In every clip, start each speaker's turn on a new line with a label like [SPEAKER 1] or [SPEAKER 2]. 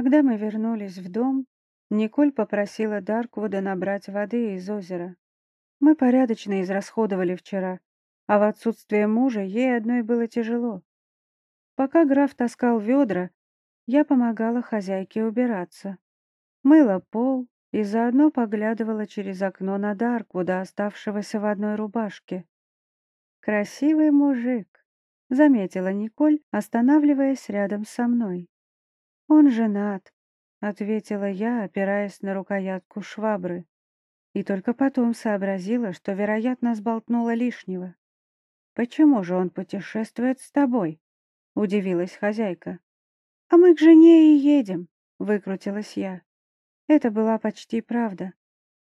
[SPEAKER 1] Когда мы вернулись в дом, Николь попросила Дарквуда набрать воды из озера. Мы порядочно израсходовали вчера, а в отсутствие мужа ей одной было тяжело. Пока граф таскал ведра, я помогала хозяйке убираться. Мыла пол и заодно поглядывала через окно на Дарквуда, оставшегося в одной рубашке. «Красивый мужик», — заметила Николь, останавливаясь рядом со мной. «Он женат», — ответила я, опираясь на рукоятку швабры. И только потом сообразила, что, вероятно, сболтнула лишнего. «Почему же он путешествует с тобой?» — удивилась хозяйка. «А мы к жене и едем», — выкрутилась я. Это была почти правда.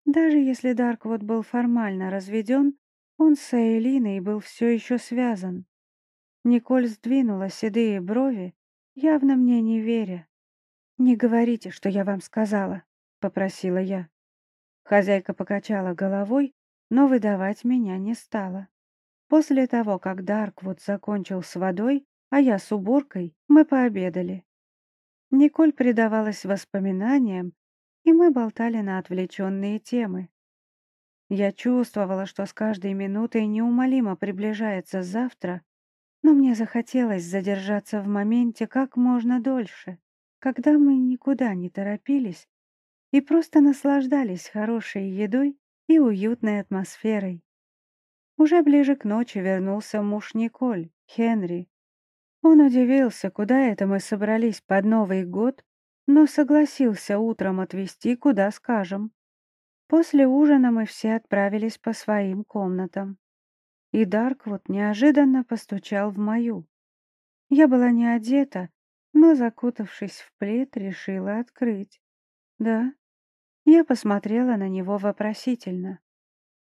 [SPEAKER 1] Даже если Дарквуд был формально разведен, он с Эйлиной был все еще связан. Николь сдвинула седые брови, явно мне не веря. «Не говорите, что я вам сказала», — попросила я. Хозяйка покачала головой, но выдавать меня не стала. После того, как Дарквуд закончил с водой, а я с уборкой, мы пообедали. Николь предавалась воспоминаниям, и мы болтали на отвлеченные темы. Я чувствовала, что с каждой минутой неумолимо приближается завтра, но мне захотелось задержаться в моменте как можно дольше, когда мы никуда не торопились и просто наслаждались хорошей едой и уютной атмосферой. Уже ближе к ночи вернулся муж Николь, Хенри, он удивился, куда это мы собрались под Новый год, но согласился утром отвезти, куда скажем. После ужина мы все отправились по своим комнатам. И Дарквуд неожиданно постучал в мою. Я была не одета, но, закутавшись в плед, решила открыть. «Да?» Я посмотрела на него вопросительно.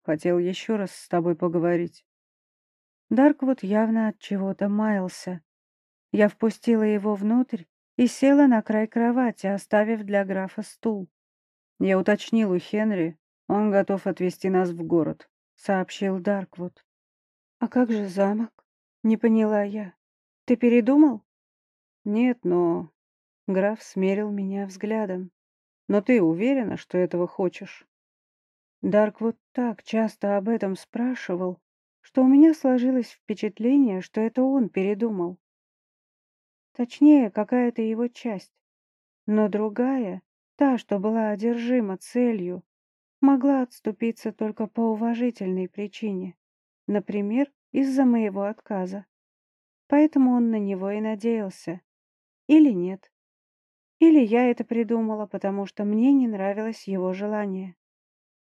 [SPEAKER 2] «Хотел еще раз с тобой поговорить».
[SPEAKER 1] Дарквуд явно от чего-то маялся. Я впустила его внутрь и села на край кровати, оставив для графа стул.
[SPEAKER 2] «Я уточнил у Хенри, он готов отвезти нас в город», — сообщил Дарквуд.
[SPEAKER 1] «А как же замок?» — не поняла я. «Ты передумал?»
[SPEAKER 2] «Нет, но...» — граф смерил меня взглядом. «Но ты уверена, что этого хочешь?»
[SPEAKER 1] Дарквуд так часто об этом спрашивал, что у меня сложилось впечатление, что это он передумал. Точнее, какая-то его часть. Но другая, та, что была одержима целью, могла отступиться только по уважительной причине. Например, из-за моего отказа. Поэтому он на него и надеялся. Или нет. Или я это придумала, потому что мне не нравилось его желание.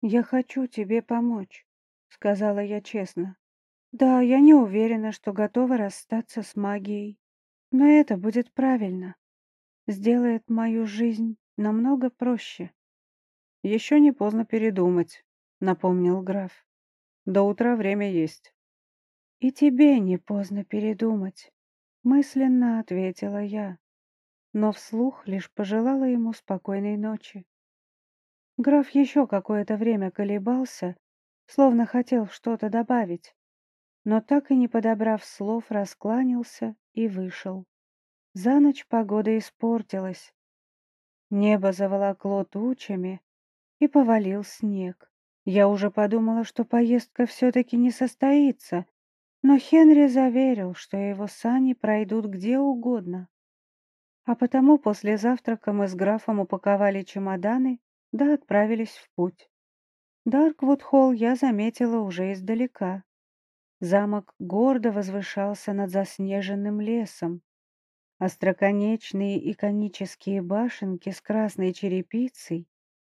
[SPEAKER 1] «Я хочу тебе помочь», — сказала я честно. «Да, я не уверена, что готова расстаться с магией. Но это будет правильно. Сделает мою жизнь намного проще.
[SPEAKER 2] Еще не поздно передумать, напомнил граф. До утра время есть.
[SPEAKER 1] И тебе не поздно передумать, мысленно ответила я, но вслух лишь пожелала ему спокойной ночи. Граф еще какое-то время колебался, словно хотел что-то добавить, но так и не подобрав слов, раскланялся и вышел. За ночь погода испортилась. Небо заволокло тучами, и повалил снег. Я уже подумала, что поездка все-таки не состоится, но Хенри заверил, что его сани пройдут где угодно. А потому после завтрака мы с графом упаковали чемоданы, да отправились в путь. Дарквуд-холл я заметила уже издалека. Замок гордо возвышался над заснеженным лесом. Остроконечные и конические башенки с красной черепицей,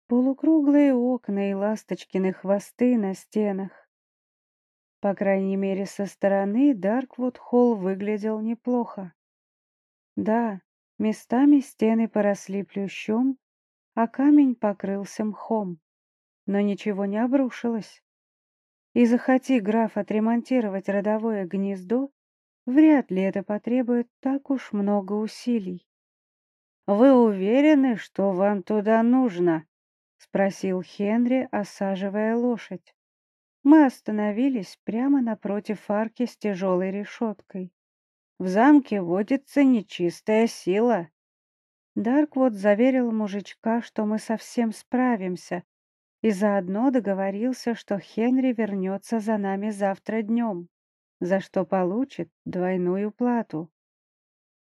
[SPEAKER 1] полукруглые окна и ласточкины хвосты на стенах. По крайней мере, со стороны Дарквуд-холл выглядел неплохо. Да, местами стены поросли плющом, а камень покрылся мхом, но ничего не обрушилось. И захоти граф отремонтировать родовое гнездо, вряд ли это потребует так уж много усилий. «Вы уверены, что вам туда нужно?» — спросил Хенри, осаживая лошадь. Мы остановились прямо напротив арки с тяжелой решеткой. В замке водится нечистая сила. Дарквуд заверил мужичка, что мы совсем справимся, и заодно договорился, что Хенри вернется за нами завтра днем, за что получит двойную плату.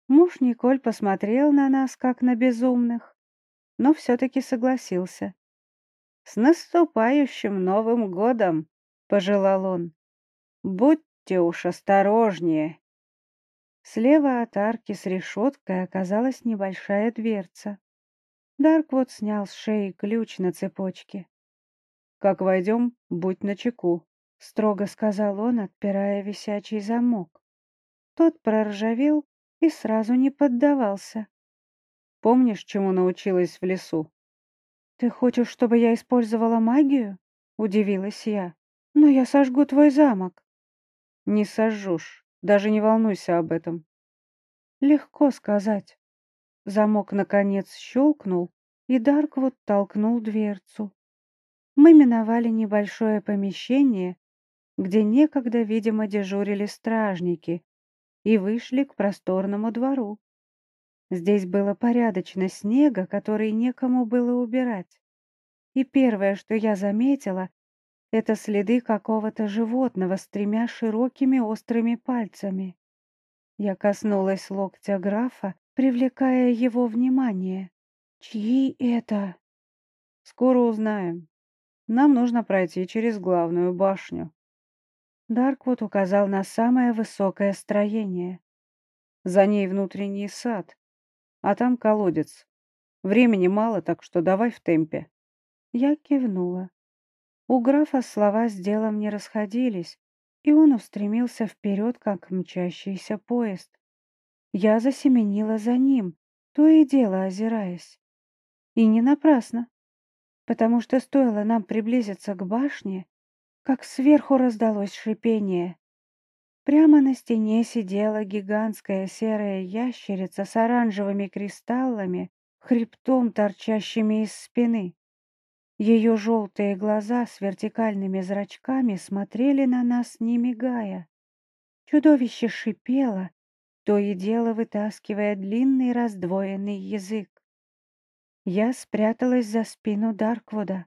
[SPEAKER 1] Муж Николь посмотрел на нас, как на безумных, но все-таки согласился. «С наступающим Новым годом!» — пожелал он. «Будьте уж осторожнее!» Слева от арки с решеткой оказалась небольшая дверца. Дарквуд снял с шеи ключ на цепочке.
[SPEAKER 2] «Как войдем, будь начеку», —
[SPEAKER 1] строго сказал он, отпирая висячий замок. Тот проржавел и сразу не поддавался.
[SPEAKER 2] «Помнишь, чему научилась в лесу?»
[SPEAKER 1] «Ты хочешь, чтобы я использовала магию?» — удивилась я. «Но я сожгу твой замок».
[SPEAKER 2] «Не сожжешь. Даже не волнуйся об этом.
[SPEAKER 1] Легко сказать. Замок наконец щелкнул, и Дарквуд толкнул дверцу. Мы миновали небольшое помещение, где некогда, видимо, дежурили стражники, и вышли к просторному двору. Здесь было порядочно снега, который некому было убирать. И первое, что я заметила, это следы какого-то животного с тремя широкими острыми пальцами. Я коснулась локтя графа, привлекая его внимание. «Чьи это?»
[SPEAKER 2] «Скоро узнаем. Нам нужно пройти через главную башню».
[SPEAKER 1] Дарквуд указал на самое высокое строение.
[SPEAKER 2] «За ней внутренний сад, а там колодец. Времени мало, так что давай в темпе».
[SPEAKER 1] Я кивнула. У графа слова с делом не расходились, и он устремился вперед, как мчащийся поезд. Я засеменила за ним, то и дело озираясь. И не напрасно, потому что стоило нам приблизиться к башне, как сверху раздалось шипение. Прямо на стене сидела гигантская серая ящерица с оранжевыми кристаллами, хребтом, торчащими из спины. Ее желтые глаза с вертикальными зрачками смотрели на нас, не мигая. Чудовище шипело, то и дело вытаскивая длинный раздвоенный язык. Я спряталась за спину Дарквуда.